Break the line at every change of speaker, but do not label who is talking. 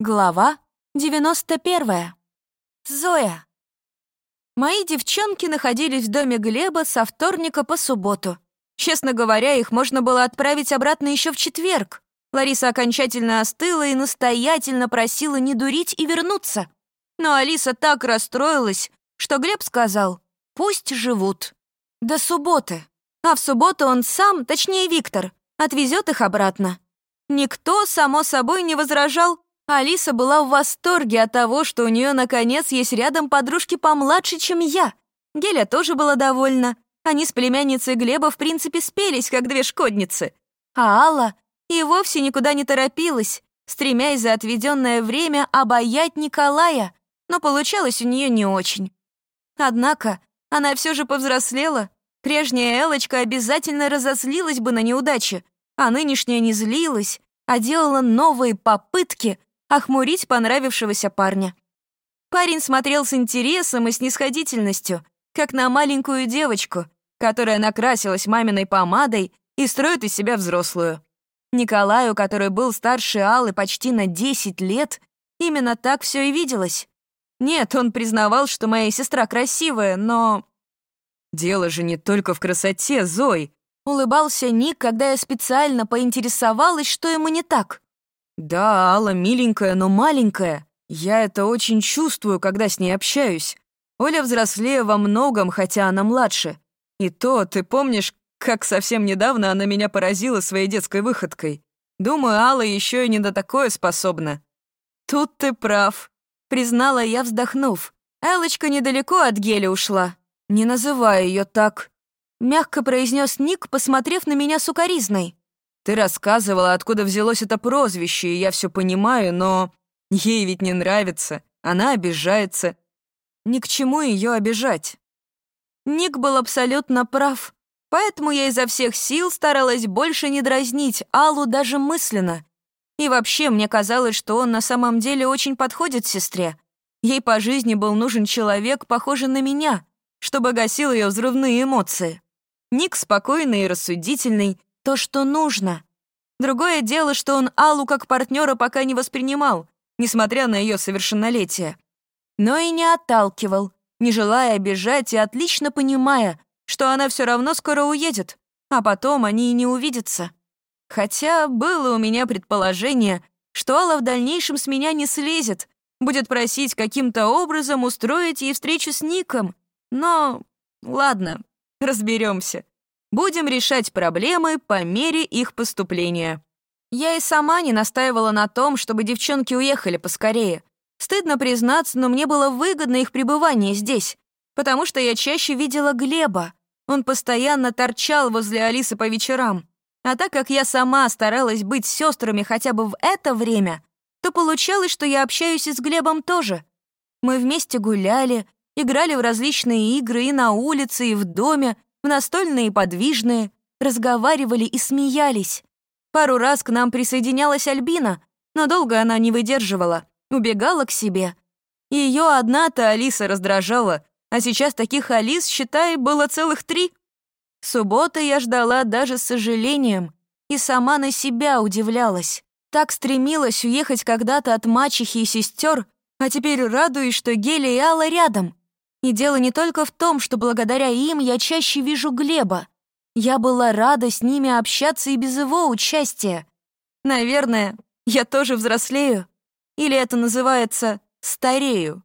Глава 91. Зоя. Мои девчонки находились в доме Глеба со вторника по субботу. Честно говоря, их можно было отправить обратно еще в четверг. Лариса окончательно остыла и настоятельно просила не дурить и вернуться. Но Алиса так расстроилась, что Глеб сказал, пусть живут. До субботы. А в субботу он сам, точнее Виктор, отвезет их обратно. Никто, само собой, не возражал, Алиса была в восторге от того, что у нее наконец есть рядом подружки помладше, чем я. Геля тоже была довольна. Они с племянницей Глеба в принципе спелись, как две шкодницы. А Алла и вовсе никуда не торопилась, стремясь за отведенное время обаять Николая, но получалось у нее не очень. Однако она все же повзрослела. Прежняя Элочка обязательно разозлилась бы на неудачи, а нынешняя не злилась, а делала новые попытки охмурить понравившегося парня. Парень смотрел с интересом и снисходительностью, как на маленькую девочку, которая накрасилась маминой помадой и строит из себя взрослую. Николаю, который был старше Аллы почти на 10 лет, именно так все и виделось. Нет, он признавал, что моя сестра красивая, но...
«Дело же не только в красоте, Зой!»
Улыбался Ник, когда я специально поинтересовалась, что ему не так.
«Да, Алла миленькая, но маленькая. Я это очень чувствую, когда с ней общаюсь. Оля взрослее во многом, хотя она младше. И то, ты помнишь, как совсем недавно она меня поразила своей детской выходкой? Думаю, Алла еще и не до такое способна».
«Тут ты прав», — признала я, вздохнув. «Элочка недалеко от Геля ушла. Не называй ее так», — мягко произнес Ник, посмотрев на меня сукоризной.
Ты рассказывала, откуда взялось это прозвище, и я все понимаю, но ей ведь не нравится, она обижается. Ни к чему ее обижать.
Ник был абсолютно прав, поэтому я изо всех сил старалась больше не дразнить Аллу даже мысленно. И вообще, мне казалось, что он на самом деле очень подходит сестре. Ей по жизни был нужен человек, похожий на меня, чтобы гасил ее взрывные эмоции. Ник спокойный и рассудительный, то, что нужно. Другое дело, что он Аллу как партнера пока не воспринимал, несмотря на ее совершеннолетие. Но и не отталкивал, не желая обижать и отлично понимая, что она все равно скоро уедет, а потом они и не увидятся. Хотя было у меня предположение, что Алла в дальнейшем с меня не слезет, будет просить каким-то образом устроить ей встречу с Ником. Но ладно, разберемся. Будем решать проблемы по мере их поступления. Я и сама не настаивала на том, чтобы девчонки уехали поскорее. Стыдно признаться, но мне было выгодно их пребывание здесь, потому что я чаще видела Глеба. Он постоянно торчал возле Алисы по вечерам. А так как я сама старалась быть сестрами хотя бы в это время, то получалось, что я общаюсь и с Глебом тоже. Мы вместе гуляли, играли в различные игры и на улице, и в доме, в настольные и подвижные, разговаривали и смеялись. Пару раз к нам присоединялась Альбина, но долго она не выдерживала, убегала к себе. Ее одна-то Алиса раздражала, а сейчас таких Алис, считай, было целых три. Суббота я ждала даже с сожалением и сама на себя удивлялась. Так стремилась уехать когда-то от мачехи и сестер, а теперь радуюсь, что Геля и Алла рядом. И дело не только в том, что благодаря им я чаще вижу Глеба. Я была рада с ними общаться и без его участия. Наверное, я тоже взрослею. Или это называется «старею».